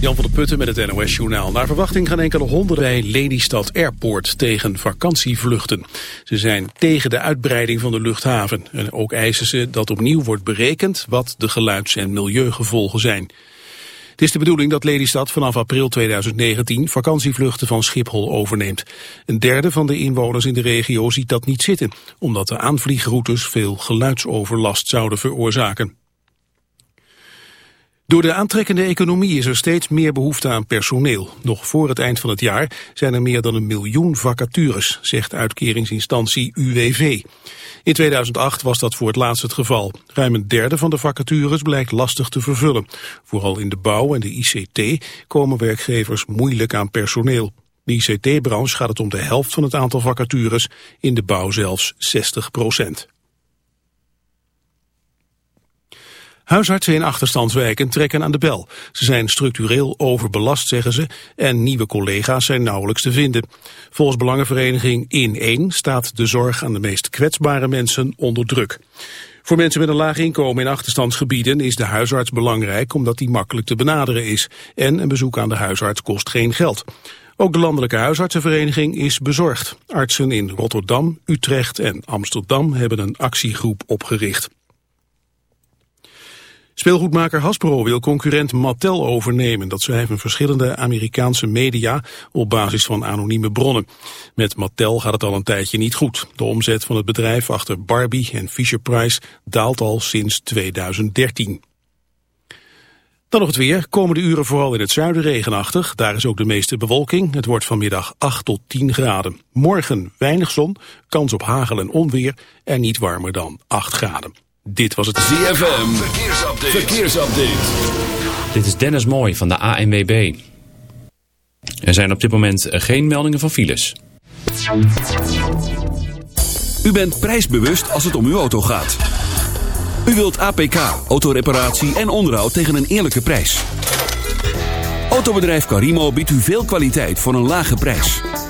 Jan van der Putten met het NOS-journaal. Naar verwachting gaan enkele honderden bij Lelystad Airport tegen vakantievluchten. Ze zijn tegen de uitbreiding van de luchthaven. En ook eisen ze dat opnieuw wordt berekend wat de geluids- en milieugevolgen zijn. Het is de bedoeling dat Lelystad vanaf april 2019 vakantievluchten van Schiphol overneemt. Een derde van de inwoners in de regio ziet dat niet zitten, omdat de aanvliegroutes veel geluidsoverlast zouden veroorzaken. Door de aantrekkende economie is er steeds meer behoefte aan personeel. Nog voor het eind van het jaar zijn er meer dan een miljoen vacatures, zegt uitkeringsinstantie UWV. In 2008 was dat voor het laatst het geval. Ruim een derde van de vacatures blijkt lastig te vervullen. Vooral in de bouw en de ICT komen werkgevers moeilijk aan personeel. De ICT-branche gaat het om de helft van het aantal vacatures, in de bouw zelfs 60 procent. Huisartsen in achterstandswijken trekken aan de bel. Ze zijn structureel overbelast, zeggen ze, en nieuwe collega's zijn nauwelijks te vinden. Volgens belangenvereniging In1 staat de zorg aan de meest kwetsbare mensen onder druk. Voor mensen met een laag inkomen in achterstandsgebieden is de huisarts belangrijk omdat die makkelijk te benaderen is. En een bezoek aan de huisarts kost geen geld. Ook de Landelijke Huisartsenvereniging is bezorgd. Artsen in Rotterdam, Utrecht en Amsterdam hebben een actiegroep opgericht. Speelgoedmaker Hasbro wil concurrent Mattel overnemen. Dat schrijven verschillende Amerikaanse media op basis van anonieme bronnen. Met Mattel gaat het al een tijdje niet goed. De omzet van het bedrijf achter Barbie en Fisher-Price daalt al sinds 2013. Dan nog het weer. Komende uren vooral in het zuiden regenachtig. Daar is ook de meeste bewolking. Het wordt vanmiddag 8 tot 10 graden. Morgen weinig zon, kans op hagel en onweer en niet warmer dan 8 graden. Dit was het ZFM. Verkeersupdate. Verkeersupdate. Dit is Dennis Mooi van de ANWB. Er zijn op dit moment geen meldingen van files. U bent prijsbewust als het om uw auto gaat. U wilt APK, autoreparatie en onderhoud tegen een eerlijke prijs. Autobedrijf Carimo biedt u veel kwaliteit voor een lage prijs.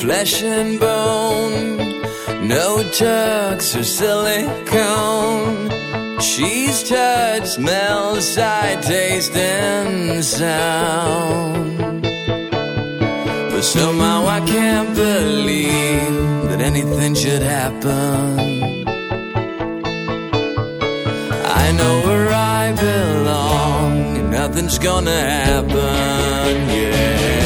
flesh and bone, no tugs or silicone. She's touch, smell, sight, taste, and sound. But somehow I can't believe that anything should happen. I know where I belong, and nothing's gonna happen, yeah.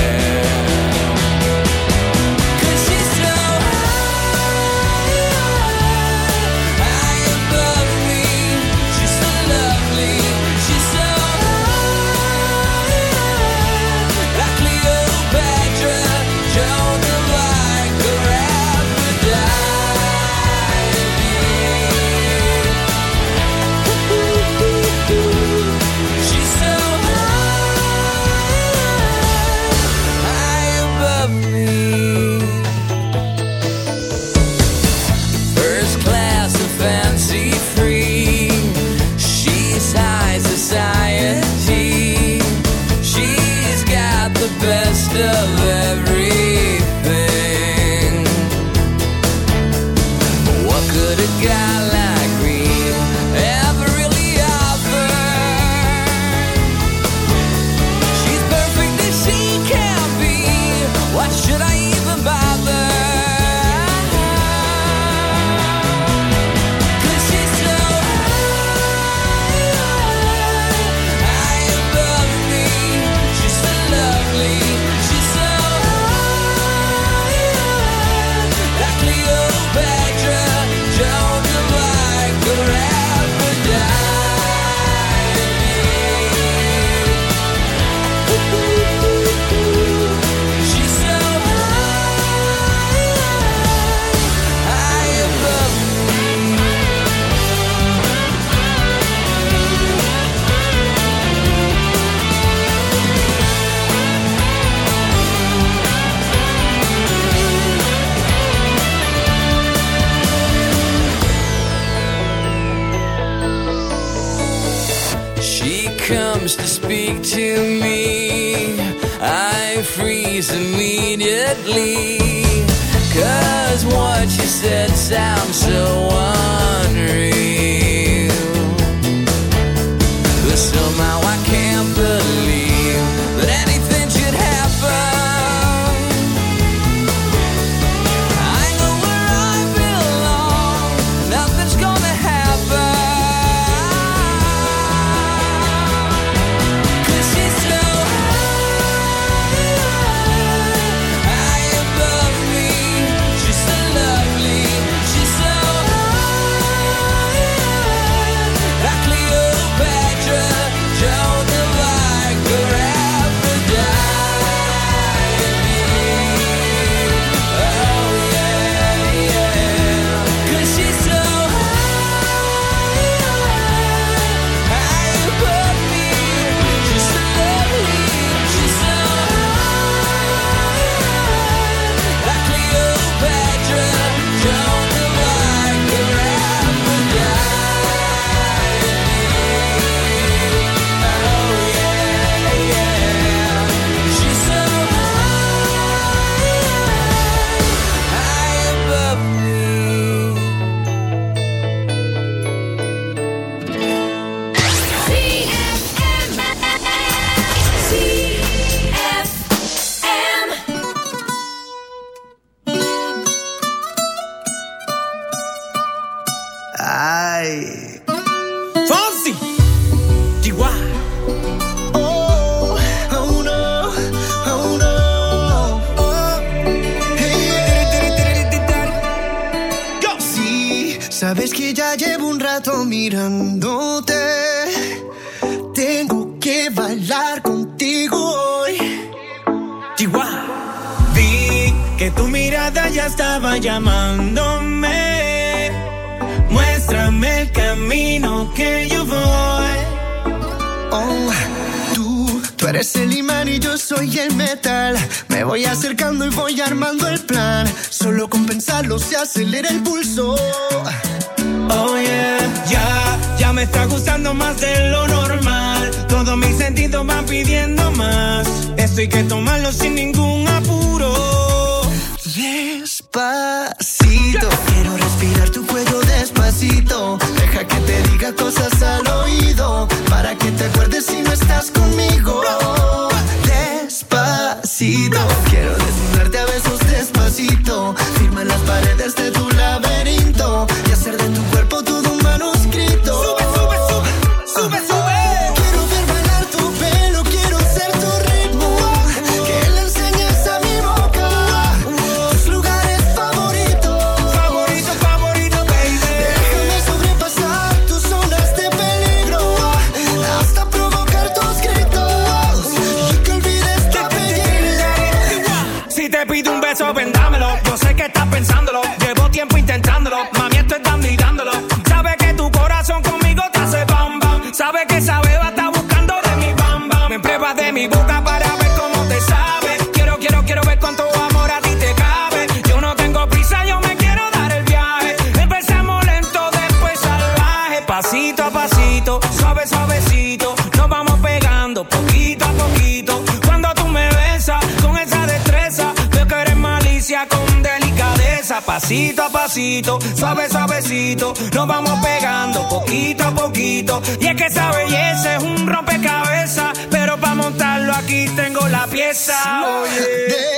cabeza, oye.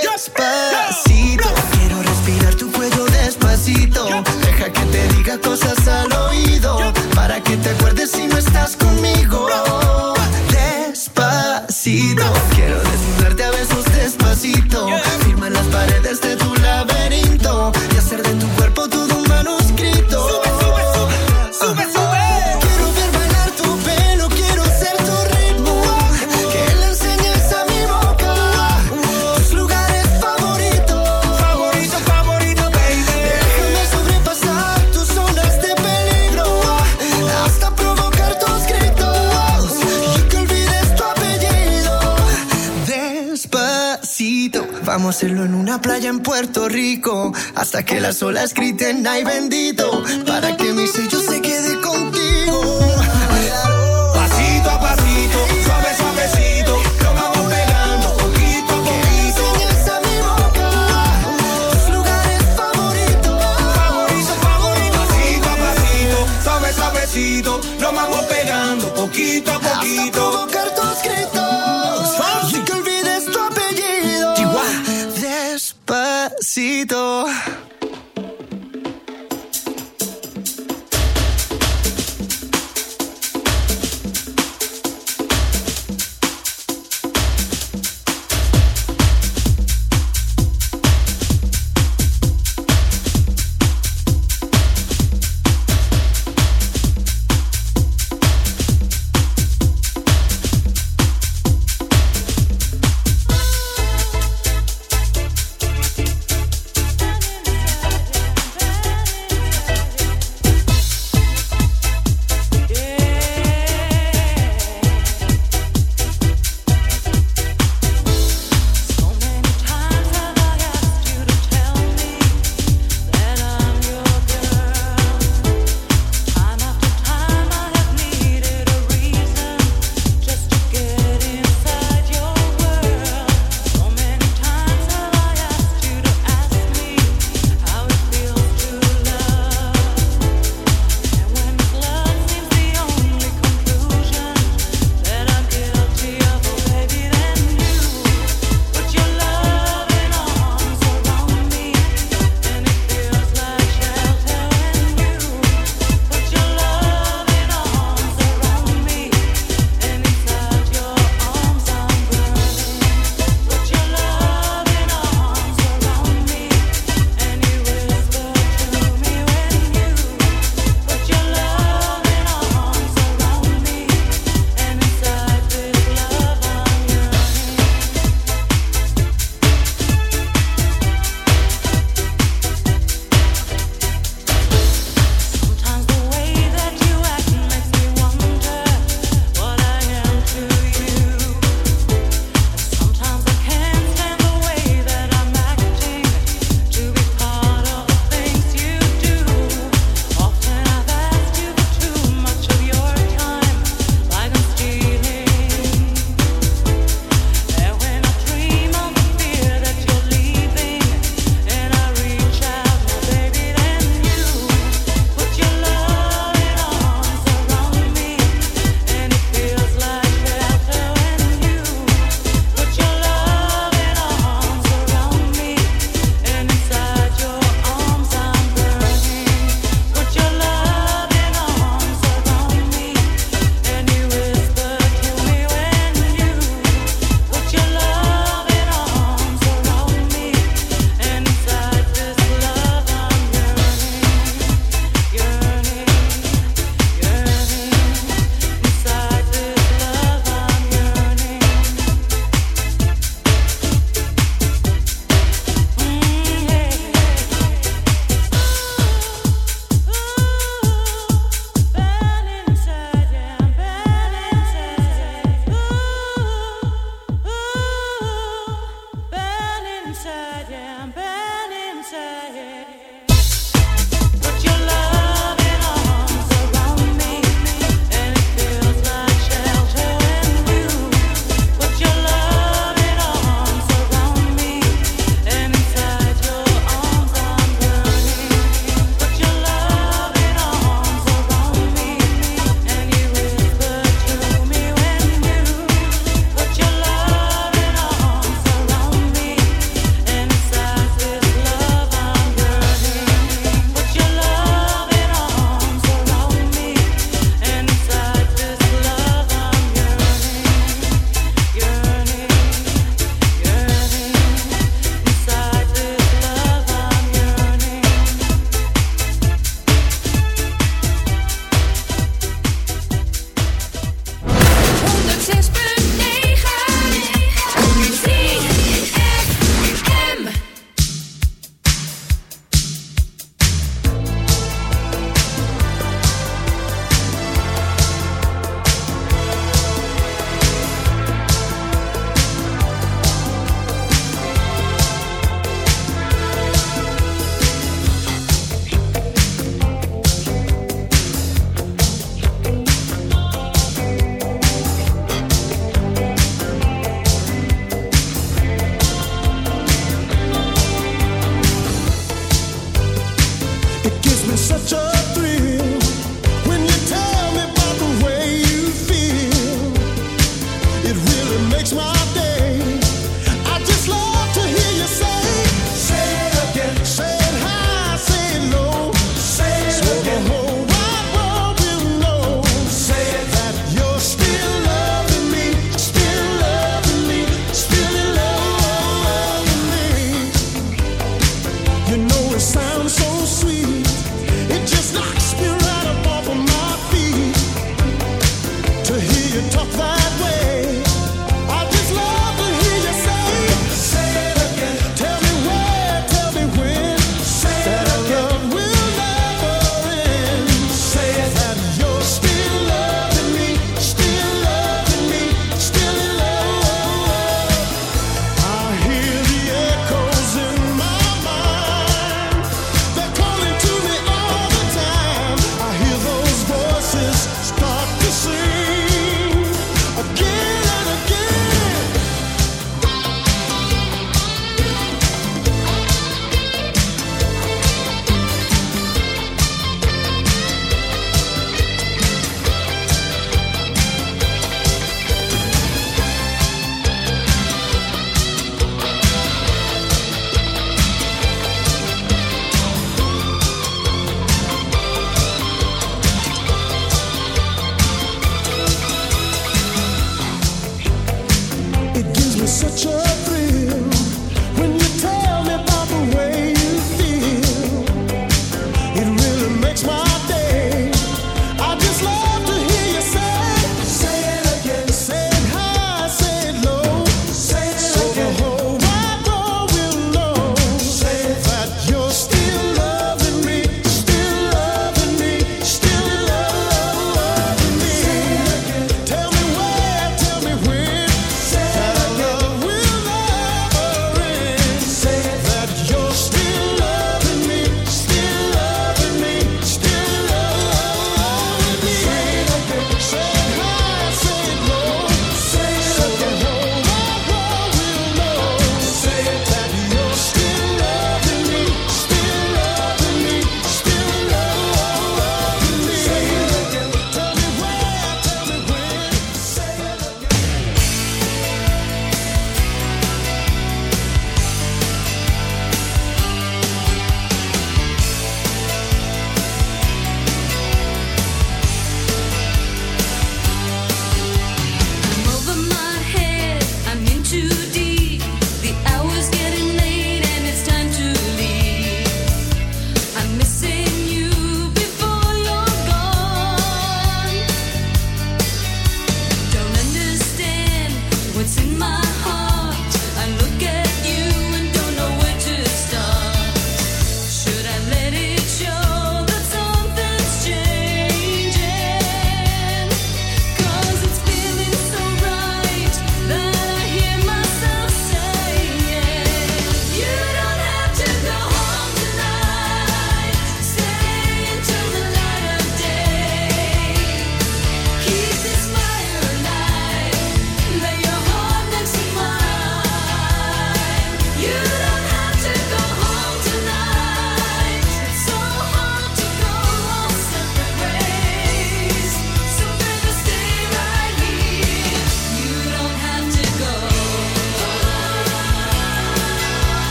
Las olas griten ay bendito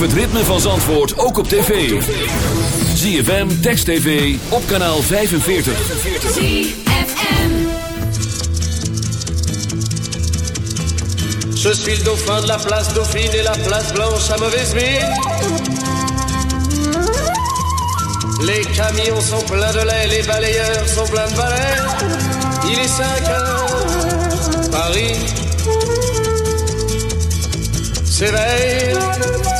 het ritme van Zandvoort ook op tv. ZFM, Text TV, op kanaal 45. ZFM. Je suis le dauphin de la place Dauphine et la place Blanche à mauvaise mine. Les camions sont pleins de lait, les balayeurs sont pleins de balais. Il est 5 heures, Paris s'éveille.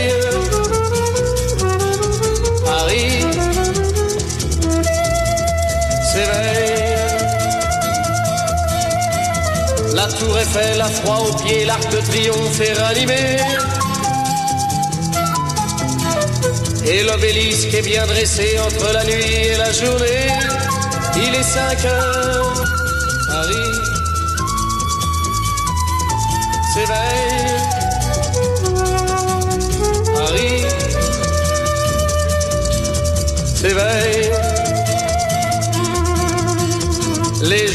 Tour Eiffel a froid aux pieds, l'arc de triomphe est ranimé. Et l'obélisque est bien dressé entre la nuit et la journée. Il est 5 heures, Paris s'éveille. Paris s'éveille.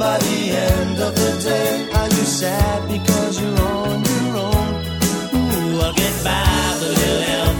by the end of the day? Are you sad because you're on your own? Ooh, I'll get by with a little help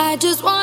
I just want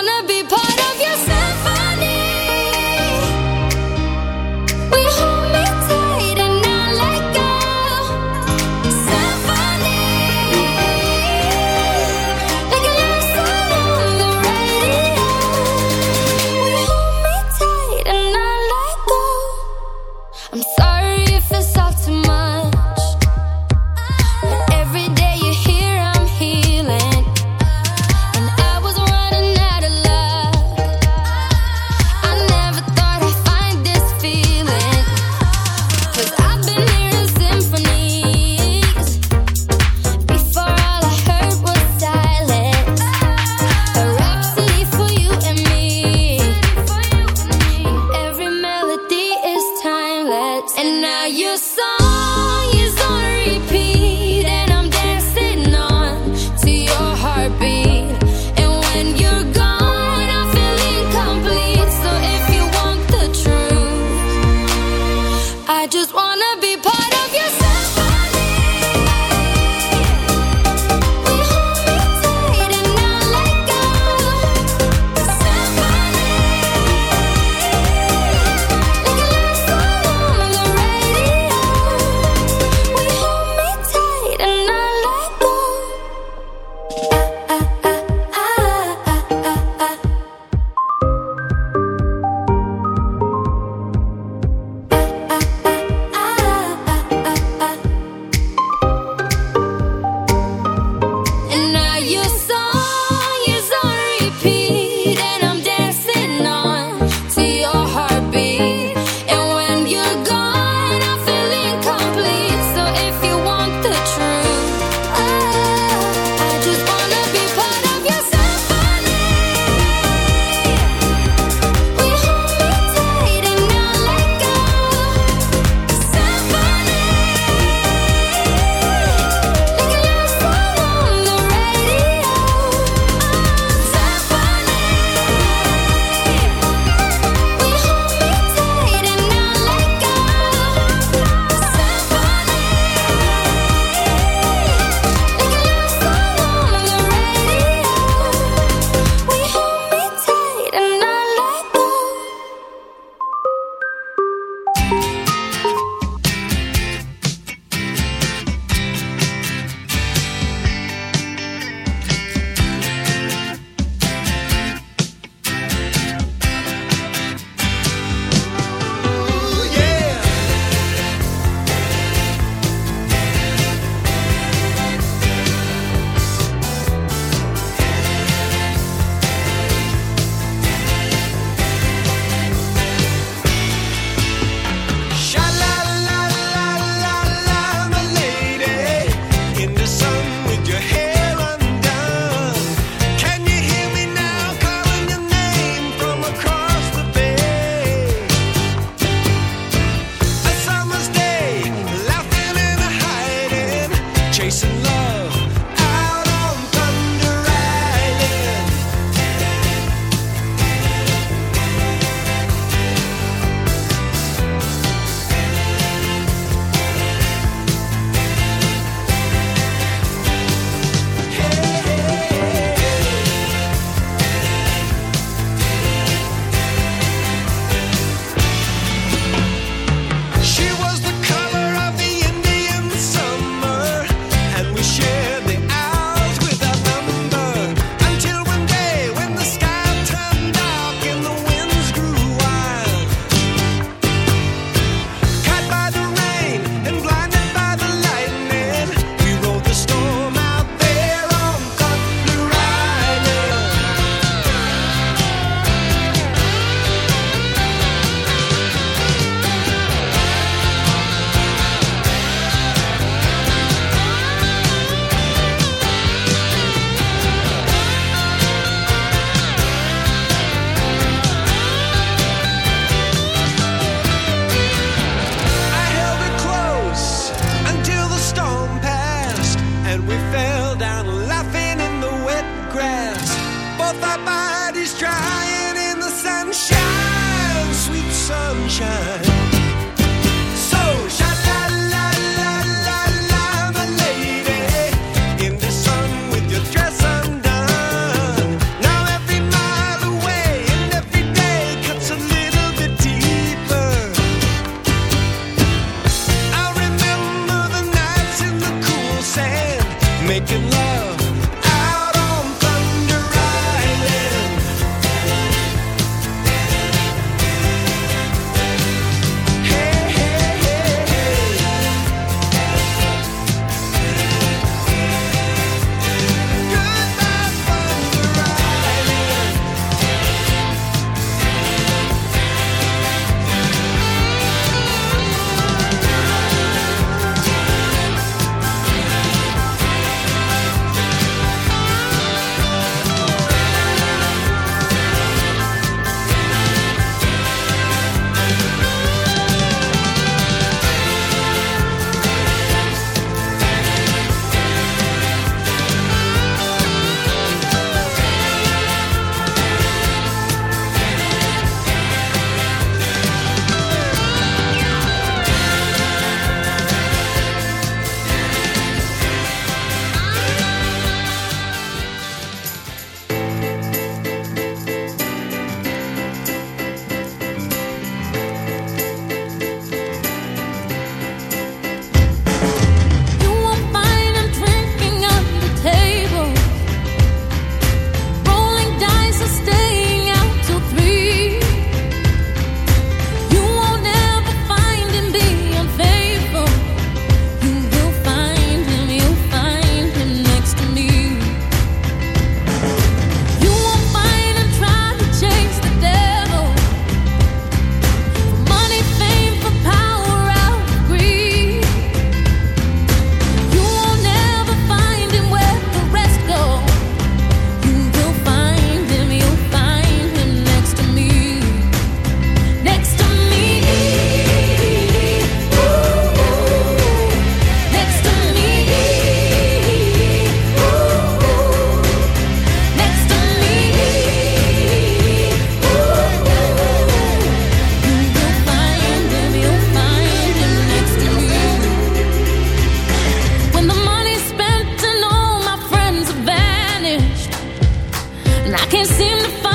And I can't seem to find